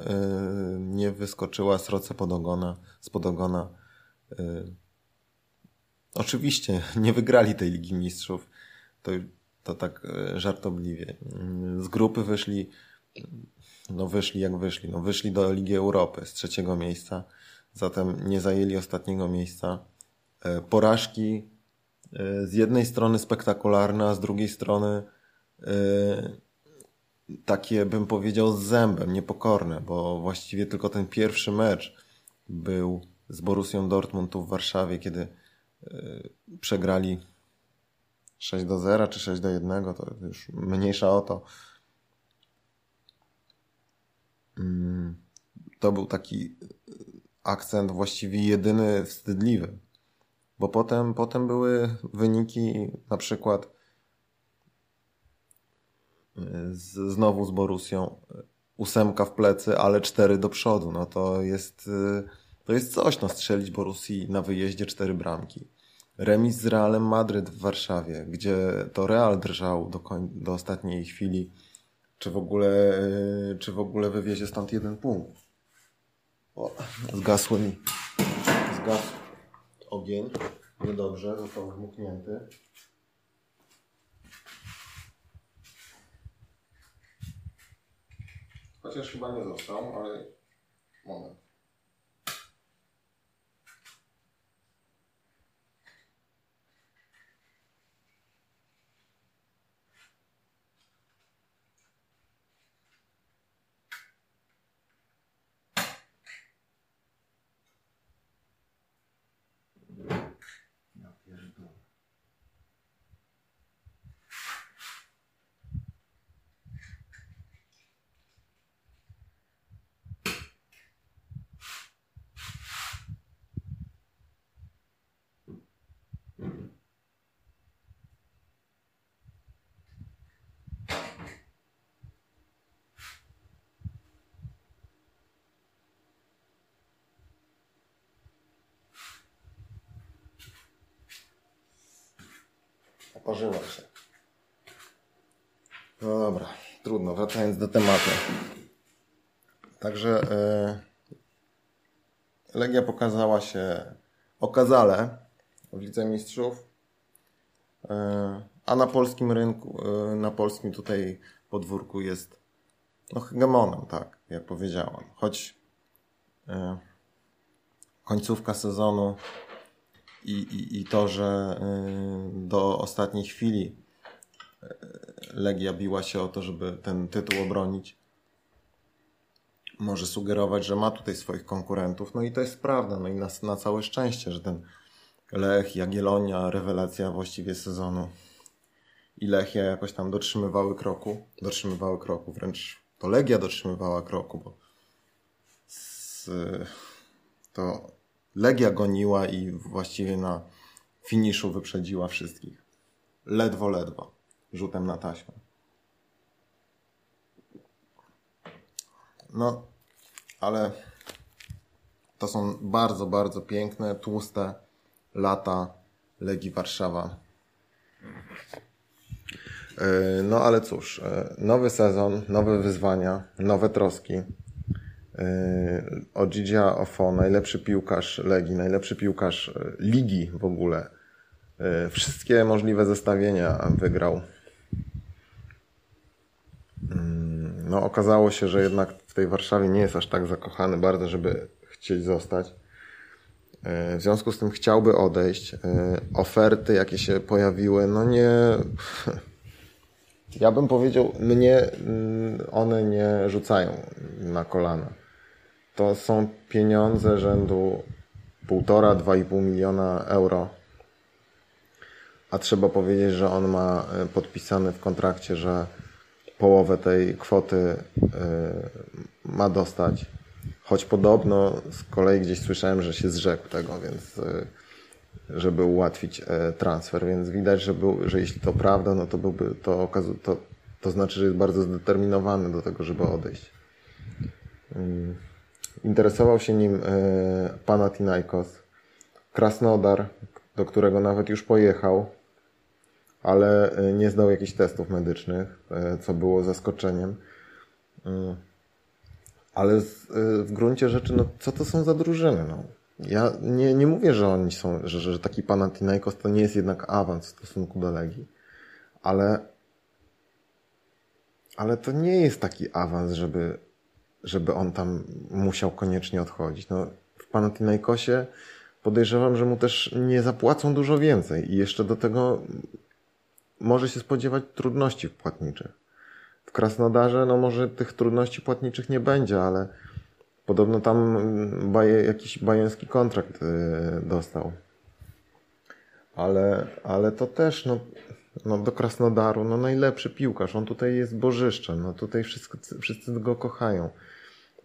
nie wyskoczyła z roce pod ogona, z podogona. Oczywiście nie wygrali tej Ligi Mistrzów. To to tak żartobliwie. Z grupy wyszli, no wyszli jak wyszli, no wyszli do Ligi Europy z trzeciego miejsca, zatem nie zajęli ostatniego miejsca. E, porażki e, z jednej strony spektakularne, a z drugiej strony takie bym powiedział z zębem, niepokorne, bo właściwie tylko ten pierwszy mecz był z Borussią Dortmund tu w Warszawie, kiedy przegrali 6 do 0 czy 6 do 1, to już mniejsza o to. Mm, to był taki akcent właściwie jedyny wstydliwy. Bo potem, potem były wyniki na przykład y, z, znowu z Borusją ósemka w plecy, ale cztery do przodu. No to jest, to jest coś, no strzelić Borussii na wyjeździe cztery bramki remis z Realem Madryt w Warszawie, gdzie to Real drżał do, do ostatniej chwili, czy w ogóle, e, czy w ogóle wywiezie stąd jeden punkt. O, zgasły mi. Zgasł ogień. Niedobrze, został wymknięty. Chociaż chyba nie został, ale moment. Oparzyła się. No dobra, trudno, wracając do tematu. Także yy, Legia pokazała się okazale w Lidze Mistrzów, yy, a na polskim rynku, yy, na polskim tutaj podwórku jest no, hegemonem, tak, jak powiedziałam. Choć końcówka sezonu i, i, i to, że y, do ostatniej chwili y, Legia biła się o to, żeby ten tytuł obronić, może sugerować, że ma tutaj swoich konkurentów. No i to jest prawda. No i na, na całe szczęście, że ten Lech, Jagiellonia, rewelacja właściwie sezonu i Lechia jakoś tam dotrzymywały kroku. Dotrzymywały kroku, wręcz to Legia dotrzymywała kroku, bo z, to Legia goniła i właściwie na finiszu wyprzedziła wszystkich. Ledwo, ledwo. Rzutem na taśmę. No, ale to są bardzo, bardzo piękne, tłuste lata Legii Warszawa. E, No ale cóż, e, nowy sezon, nowe wyzwania, nowe troski. E, Odzidzia Ofo, najlepszy piłkarz Legii, najlepszy piłkarz e, ligi w ogóle. E, Wszystkie możliwe zestawienia wygrał. Mm, No okazało się, że jednak w tej Warszawie nie jest aż tak zakochany bardzo, żeby chcieć zostać. E, W związku z tym chciałby odejść. Oferty, jakie się pojawiły, no nie. Ja bym powiedział, mnie mm, one nie rzucają na kolana. To są pieniądze rzędu 1,5-2,5 miliona euro. A trzeba powiedzieć, że on ma e, podpisane w kontrakcie, że połowę tej kwoty e, ma dostać. Choć podobno z kolei gdzieś słyszałem, że się zrzekł tego, więc e, żeby ułatwić transfer, więc widać, że, był, że jeśli to prawda, no to byłby to, to, to znaczy, że jest bardzo zdeterminowany do tego, żeby odejść. Interesował się nim e, Panathinaikos, Krasnodar, do którego nawet już pojechał, ale e, nie zdał jakichś testów medycznych, e, co było zaskoczeniem. Mm. Ale w gruncie rzeczy, no co to są za drużyny? No? Ja nie, nie mówię, że oni są, że, że taki Panathinaikos to nie jest jednak awans w stosunku do Legii, ale, ale to nie jest taki awans, żeby, żeby on tam musiał koniecznie odchodzić. No, w Panathinaikosie podejrzewam, że mu też nie zapłacą dużo więcej i jeszcze do tego może się spodziewać trudności płatniczych. W Krasnodarze, no może tych trudności płatniczych nie będzie, ale podobno tam baje, jakiś bajeński kontrakt y, dostał. Ale, ale to też, no, no do Krasnodaru, no najlepszy piłkarz, on tutaj jest bożyszczem, no tutaj wszyscy, wszyscy go kochają.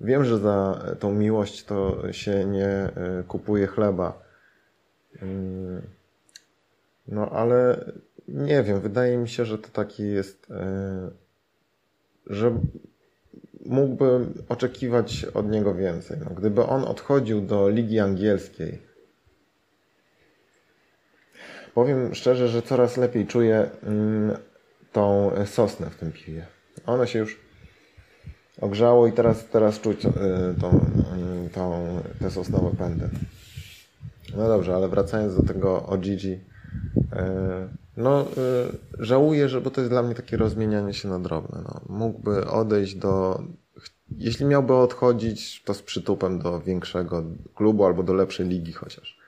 Wiem, że za tą miłość to się nie y, kupuje chleba. Y, No ale nie wiem, wydaje mi się, że to taki jest, y, że mógłbym oczekiwać od niego więcej. No, gdyby on odchodził do ligi angielskiej, powiem szczerze, że coraz lepiej czuję mm, tą sosnę w tym piwie. Ono się już ogrzało i teraz, teraz czuć y, tą, y, tą, te sosnowe pędy. No dobrze, ale wracając do tego o Gigi, y, no y, żałuję, że bo to jest dla mnie takie rozmienianie się na drobne. No. Mógłby odejść do, jeśli miałby odchodzić, to z przytupem do większego klubu albo do lepszej ligi chociaż.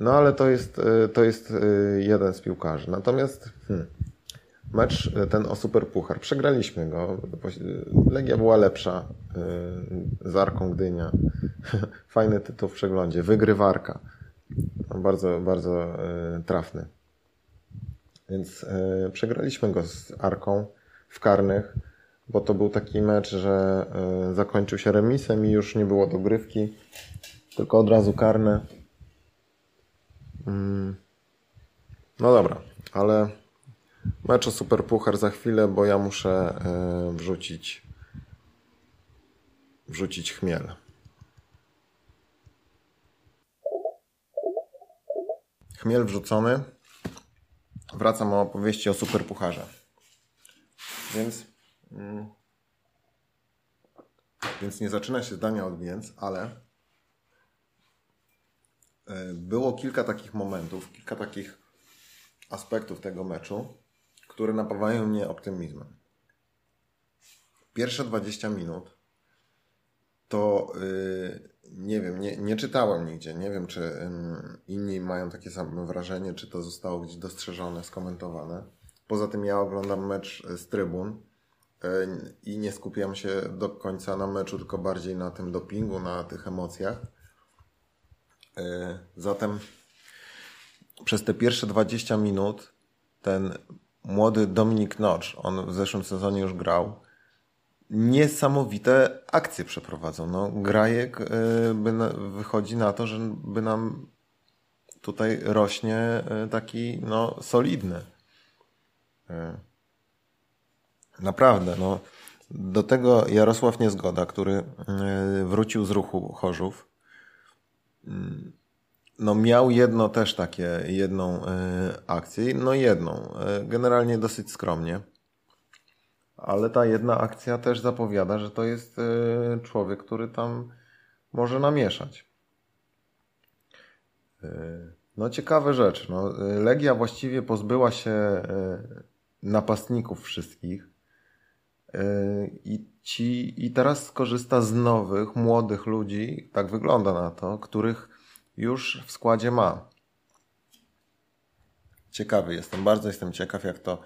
No ale to jest, to jest jeden z piłkarzy. Natomiast hmm, mecz y, ten o Superpuchar. Przegraliśmy go. Legia była lepsza y, z Arką Gdynia. Fajny tytuł w przeglądzie. Wygrywarka. No, Bardzo, bardzo trafny. Więc przegraliśmy go z Arką w karnych, bo to był taki mecz, że zakończył się remisem i już nie było dogrywki, tylko od razu karne. Mm. No dobra, ale mecz o Superpuchar za chwilę, bo ja muszę y, wrzucić wrzucić chmiel. Chmiel wrzucony. Wracam o opowieści o Superpucharze. Więc mm, więc nie zaczyna się zdania od więc, ale y, było kilka takich momentów, kilka takich aspektów tego meczu, które napawają mnie optymizmem. Pierwsze 20 minut to y, nie wiem, nie, nie czytałem nigdzie. Nie wiem, czy ym, inni mają takie same wrażenie, czy to zostało gdzieś dostrzeżone, skomentowane. Poza tym ja oglądam mecz z trybun e, i nie skupiam się do końca na meczu, tylko bardziej na tym dopingu, na tych emocjach. E, zatem przez te pierwsze 20 minut ten młody Dominik Notch, on w zeszłym sezonie już grał, niesamowite akcje przeprowadzą. No, Grajek y, by wychodzi na to, że by nam tutaj rośnie y, taki no, solidny. Y. Naprawdę, no. Do tego Jarosław Niezgoda, który wrócił z ruchu Chorzów, no miał jedno też takie, jedną akcję, no jedną, generalnie dosyć skromnie ale ta jedna akcja też zapowiada, że to jest e, człowiek, który tam może namieszać. No ciekawe rzecz. No, Legia właściwie pozbyła się napastników wszystkich i, ci, i teraz skorzysta z nowych, młodych ludzi, tak wygląda na to, których już w składzie ma. Ciekawy jestem, bardzo jestem ciekaw, jak to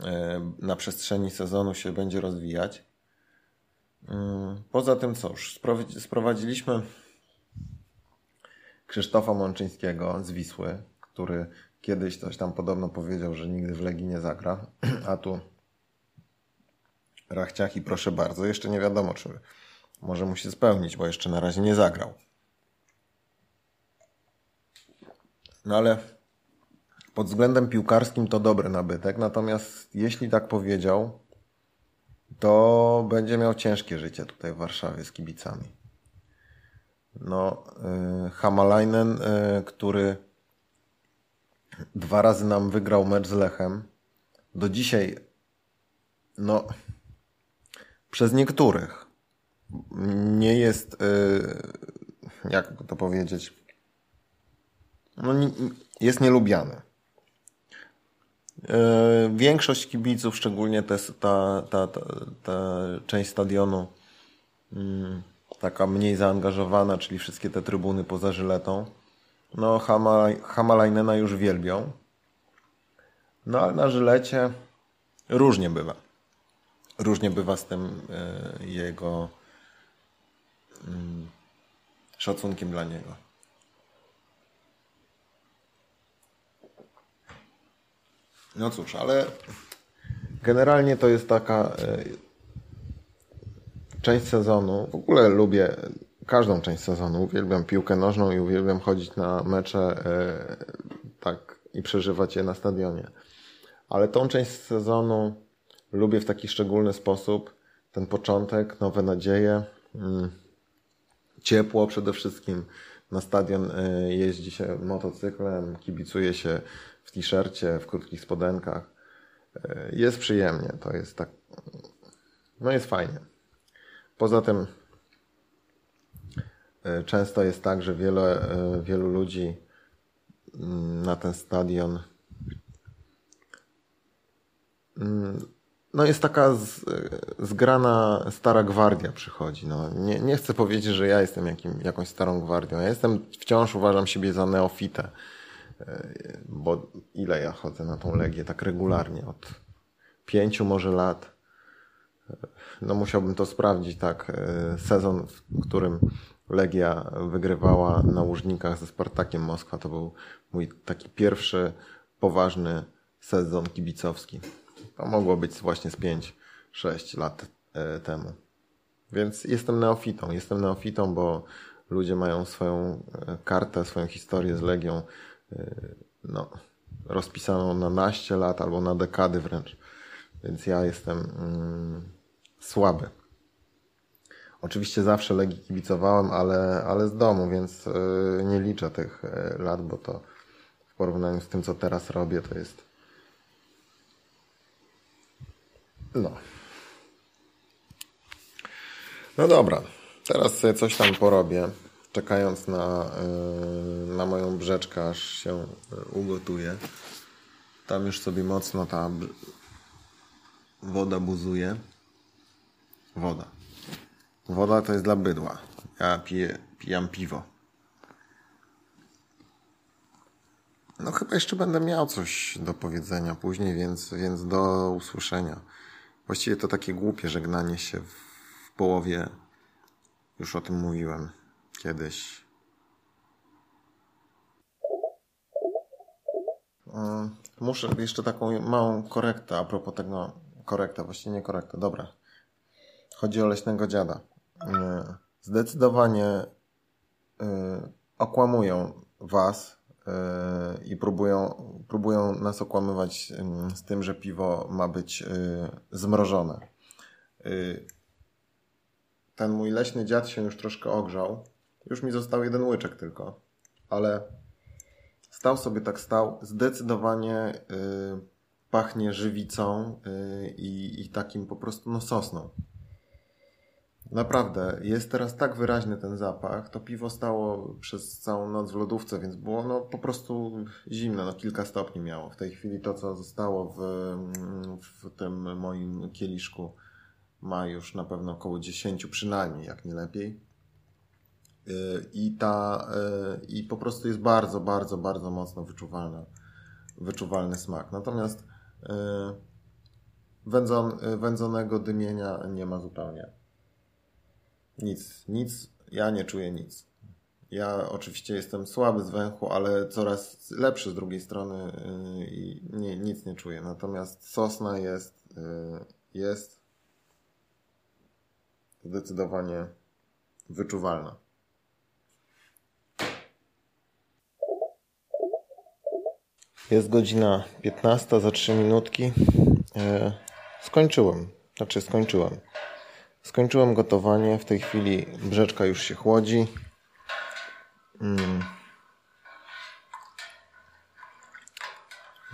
E, na przestrzeni sezonu się będzie rozwijać. Mm, poza tym cóż, sprowadziliśmy Krzysztofa Mączyńskiego z Wisły, który kiedyś coś tam podobno powiedział, że nigdy w Legii nie zagra, a tu Rachciach i proszę bardzo, jeszcze nie wiadomo, czy może mu się spełnić, bo jeszcze na razie nie zagrał. No ale pod względem piłkarskim to dobry nabytek, natomiast jeśli tak powiedział, to będzie miał ciężkie życie tutaj w Warszawie z kibicami. No, yy, Hamalainen, yy, który dwa razy nam wygrał mecz z Lechem, do dzisiaj, no, przez niektórych nie jest, yy, jak to powiedzieć, no, jest nielubiany. E, większość kibiców, szczególnie ta, ta, ta, ta część stadionu, mm, taka mniej zaangażowana, czyli wszystkie te trybuny poza Żyletą, no Hama, już wielbią. No ale na Żylecie różnie bywa. Różnie bywa z tym e, jego mm, szacunkiem dla niego. No cóż, ale generalnie to jest taka e, część sezonu. W ogóle lubię każdą część sezonu. Uwielbiam piłkę nożną i uwielbiam chodzić na mecze e, tak i przeżywać je na stadionie. Ale tą część sezonu lubię w taki szczególny sposób. Ten początek, nowe nadzieje, mm, ciepło przede wszystkim. Na stadion e, jeździ się motocyklem, kibicuje się w t-shircie, w krótkich spodenkach. E, jest przyjemnie, to jest tak, no jest fajnie. Poza tym e, często jest tak, że wiele, e, wielu ludzi mm, na ten stadion mm, no jest taka zgrana stara gwardia przychodzi. No, nie, nie chcę powiedzieć, że ja jestem jakim, jakąś starą gwardią. Ja jestem, wciąż uważam siebie za neofitę bo ile ja chodzę na tą Legię tak regularnie, od pięciu może lat. No musiałbym to sprawdzić, tak. Sezon, w którym Legia wygrywała na Łużnikach ze Spartakiem Moskwa, to był mój taki pierwszy poważny sezon kibicowski. To mogło być właśnie z 5-6 lat e, temu. Więc jestem neofitą. Jestem neofitą, bo ludzie mają swoją e, kartę, swoją historię z Legią no, rozpisaną na naście lat albo na dekady wręcz. Więc ja jestem mm, słaby. Oczywiście zawsze Legii kibicowałem, ale, ale z domu, więc y, nie liczę tych y, lat, bo to w porównaniu z tym, co teraz robię, to jest no. No dobra, teraz sobie coś tam porobię czekając na, e, na moją brzeczkę, aż się e, ugotuje. Tam już sobie mocno ta woda buzuje. Woda. Woda to jest dla bydła. Ja piję, pijam piwo. No chyba jeszcze będę miał coś do powiedzenia później, więc, więc do usłyszenia. Właściwie to takie głupie żegnanie się w połowie. Już o tym mówiłem kiedyś. Mm, Muszę jeszcze taką małą korektę a propos tego. Korekta, właściwie nie korekta, dobra. Chodzi o leśnego dziada. Nie. Zdecydowanie y, okłamują was i próbują, próbują nas okłamywać z tym, że piwo ma być zmrożone. Ten mój leśny dziad się już troszkę ogrzał. Już mi został jeden łyczek tylko, ale stał sobie tak stał. Zdecydowanie y, pachnie żywicą y, i, i takim po prostu no sosną. Naprawdę, jest teraz tak wyraźny ten zapach. To piwo stało przez całą noc w lodówce, więc było no po prostu zimno, no kilka stopni miało. W tej chwili to, co zostało w, w tym moim kieliszku ma już na pewno około 10 przynajmniej, jak nie lepiej. I ta, yy, i po prostu jest bardzo, bardzo, bardzo mocno wyczuwalna, wyczuwalny smak. Natomiast yy, wędzon, wędzonego dymienia nie ma zupełnie. Nic, nic, ja nie czuję nic. Ja oczywiście jestem słaby z węchu, ale coraz lepszy z drugiej strony yy, i nie, nic nie czuję. Natomiast sosna jest, jest zdecydowanie wyczuwalna. Jest godzina 15 za 3 minutki. E, skończyłem. Znaczy skończyłem. Skończyłem gotowanie. W tej chwili brzeczka już się chłodzi. Mm.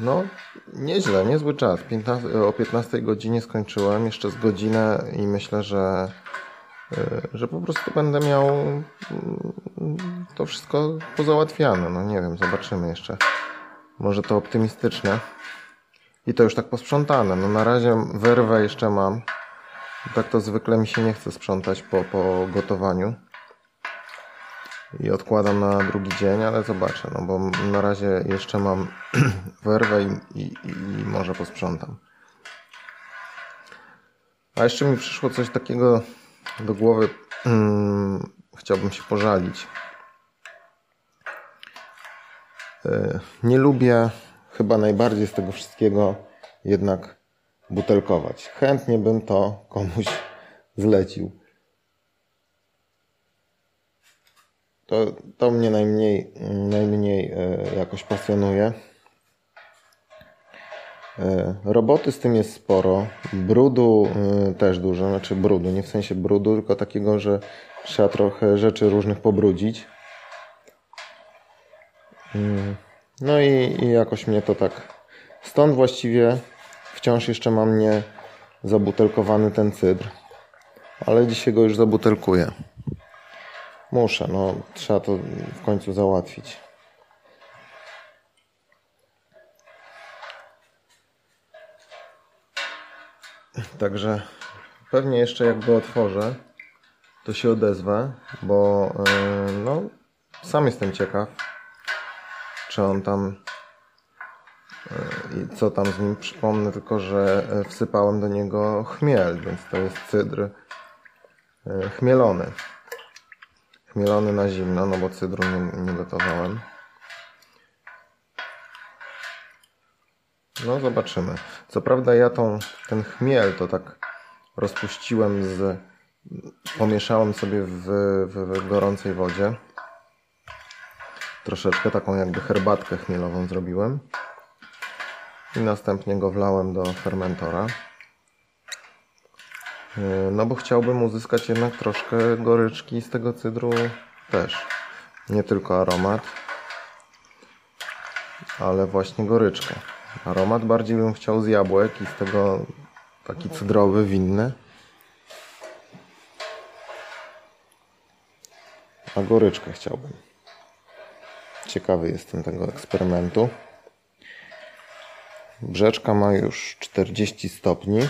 No, nieźle, niezły czas. 15, o 15 godzinie skończyłem, jeszcze z godzinę i myślę, że, y, że po prostu będę miał mm, to wszystko pozałatwiane. No nie wiem, zobaczymy jeszcze. Może to optymistyczne. I to już tak posprzątane. No na razie werwę jeszcze mam. Tak to zwykle mi się nie chce sprzątać po, po gotowaniu. I odkładam na drugi dzień, ale zobaczę, no bo na razie jeszcze mam werwę i, i, i może posprzątam. A jeszcze mi przyszło coś takiego do głowy. Hmm, chciałbym się pożalić. Yy, nie lubię chyba najbardziej z tego wszystkiego jednak butelkować. Chętnie bym to komuś zlecił. To, to mnie najmniej, najmniej e, jakoś pasjonuje. E, roboty z tym jest sporo. Brudu e, też dużo, znaczy brudu, nie w sensie brudu, tylko takiego, że trzeba trochę rzeczy różnych pobrudzić. Mm, no i, i jakoś mnie to tak. Stąd właściwie wciąż jeszcze mam nie zabutelkowany ten cydr. Ale dzisiaj go już zabutelkuję. Muszę, no trzeba to w końcu załatwić. Także pewnie jeszcze jak go otworzę, to się odezwę, bo yy, no sam jestem ciekaw, czy on tam yy, i co tam z nim. Przypomnę tylko, że wsypałem do niego chmiel, więc to jest cydr yy, chmielony chmielony na zimno, no bo cydru nie, nie gotowałem. No zobaczymy. Co prawda ja tą, ten chmiel to tak rozpuściłem z... Pomieszałem sobie w, w, w gorącej wodzie. Troszeczkę taką jakby herbatkę chmielową zrobiłem. I następnie go wlałem do fermentora. E, no bo chciałbym uzyskać jednak troszkę goryczki z tego cydru też. Nie tylko aromat, ale właśnie goryczkę. Aromat bardziej bym chciał z jabłek i z tego taki cydrowy, winny. A goryczkę chciałbym. Ciekawy jestem tego eksperymentu. Brzeczka ma już 40 stopni.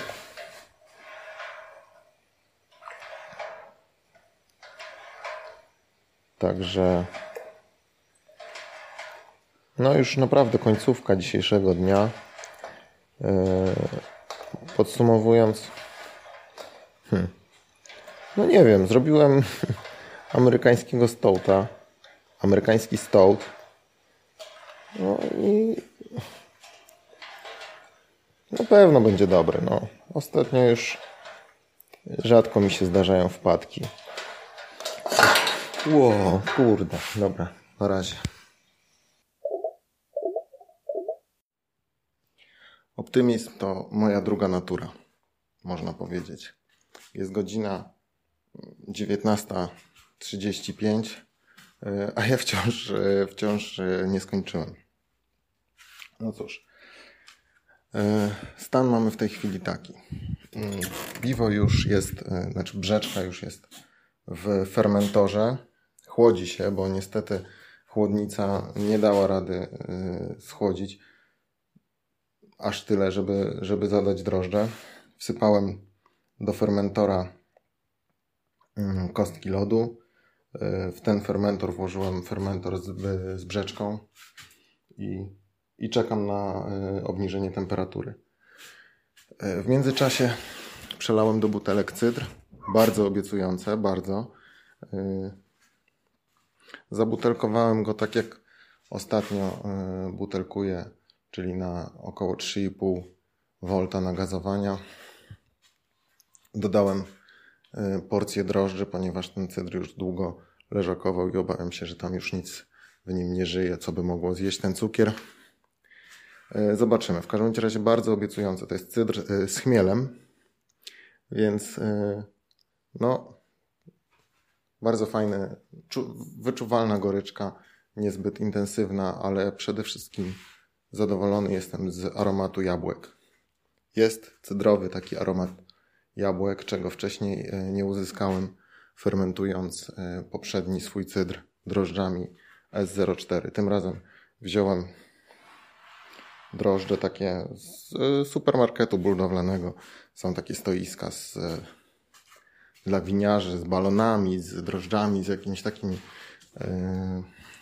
Także no już naprawdę końcówka dzisiejszego dnia. Yy, podsumowując, hmm, no nie wiem, zrobiłem amerykańskiego stołta, amerykański stołt. No i na pewno będzie dobry. No. Ostatnio już rzadko mi się zdarzają wpadki. Ło, kurde. Dobra, na razie. Optymizm to moja druga natura, można powiedzieć. Jest godzina 19.35, a ja wciąż, wciąż nie skończyłem. No cóż, stan mamy w tej chwili taki. Piwo już jest, znaczy brzeczka już jest w fermentorze. Chłodzi się, bo niestety chłodnica nie dała rady schłodzić aż tyle, żeby, żeby zadać drożdże. Wsypałem do fermentora kostki lodu. W ten fermentor włożyłem fermentor z, z brzeczką i, i czekam na obniżenie temperatury. W międzyczasie przelałem do butelek cydr. Bardzo obiecujące, bardzo. Zabutelkowałem go tak jak ostatnio butelkuję, czyli na około 3,5 V nagazowania. Dodałem porcję drożdży, ponieważ ten cydr już długo leżakował i obawiam się, że tam już nic w nim nie żyje, co by mogło zjeść ten cukier. Zobaczymy. W każdym razie bardzo obiecujące. To jest cydr z chmielem, więc no bardzo fajny, wyczuwalna goryczka, niezbyt intensywna, ale przede wszystkim zadowolony jestem z aromatu jabłek. Jest cydrowy taki aromat jabłek, czego wcześniej nie uzyskałem fermentując poprzedni swój cydr drożdżami S04. Tym razem wziąłem drożdże takie z supermarketu budowlanego. Są takie stoiska z, dla winiarzy z balonami, z drożdżami, z jakimś takim yy,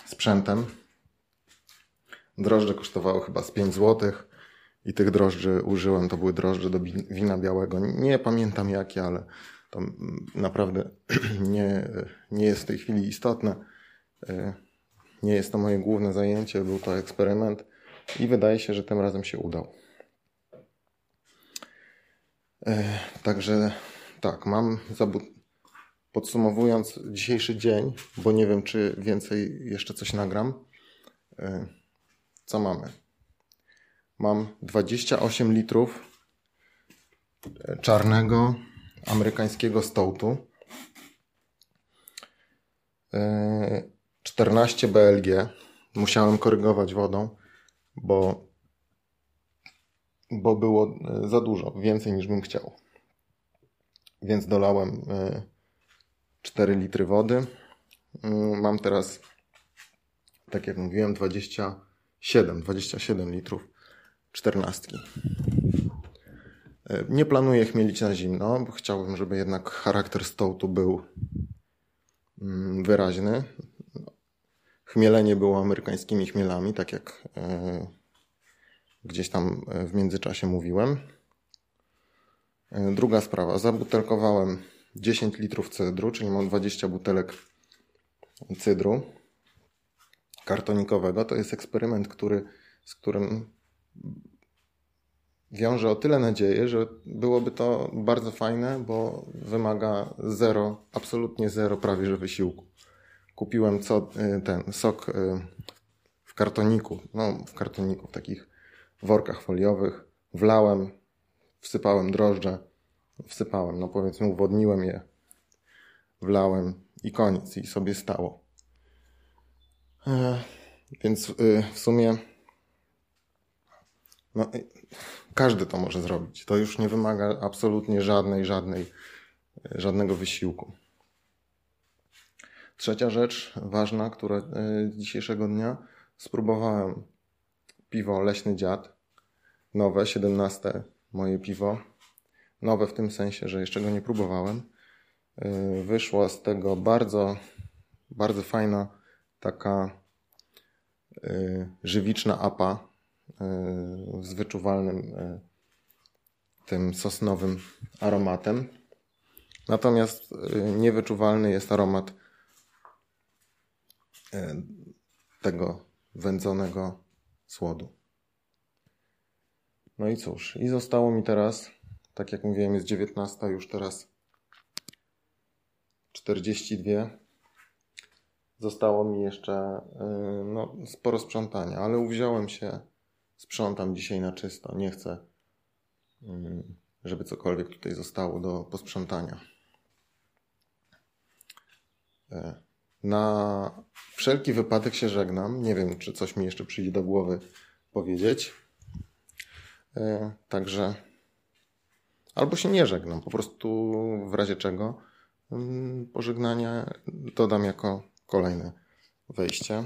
sprzętem. Drożdże kosztowały chyba z 5 zł i tych drożdży użyłem. To były drożdże do wina białego. Nie pamiętam jakie, ale to naprawdę nie, nie jest w tej chwili istotne. Nie jest to moje główne zajęcie, był to eksperyment i wydaje się, że tym razem się udał. Także tak, mam podsumowując dzisiejszy dzień, bo nie wiem, czy więcej jeszcze coś nagram. Co mamy? Mam 28 litrów czarnego amerykańskiego stołtu. 14 BLG. Musiałem korygować wodą, bo, bo było za dużo, więcej niż bym chciał. Więc dolałem 4 litry wody. Mam teraz, tak jak mówiłem, 27, 27 litrów 14. Nie planuję chmielić na zimno, bo chciałbym, żeby jednak charakter stołtu był wyraźny. Chmielenie było amerykańskimi chmielami, tak jak gdzieś tam w międzyczasie mówiłem. Druga sprawa, zabutelkowałem 10 litrów cydru, czyli mam 20 butelek cydru kartonikowego. To jest eksperyment, który, z którym wiąże o tyle nadzieję, że byłoby to bardzo fajne, bo wymaga zero, absolutnie zero prawie że wysiłku. Kupiłem co, ten sok w kartoniku, no w kartoniku, w takich workach foliowych, wlałem, wsypałem drożdże, wsypałem, no powiedzmy uwodniłem je, wlałem i koniec i sobie stało. Więc w sumie no, każdy to może zrobić. To już nie wymaga absolutnie żadnej, żadnej, żadnego wysiłku. Trzecia rzecz ważna, która z dzisiejszego dnia spróbowałem piwo Leśny Dziad. Nowe, 17 moje piwo. Nowe w tym sensie, że jeszcze go nie próbowałem. Wyszła z tego bardzo, bardzo fajna taka żywiczna apa z wyczuwalnym tym sosnowym aromatem. Natomiast y, niewyczuwalny jest aromat tego wędzonego słodu. No i cóż, i zostało mi teraz, tak jak mówiłem, jest 19, już teraz 42. Zostało mi jeszcze no, sporo sprzątania, ale uwziąłem się, sprzątam dzisiaj na czysto. Nie chcę, y, żeby cokolwiek tutaj zostało do posprzątania. Y, Na wszelki wypadek się żegnam. Nie wiem, czy coś mi jeszcze przyjdzie do głowy powiedzieć. E, Także albo się nie żegnam, po prostu w razie czego mm, pożegnanie dodam jako kolejne wejście.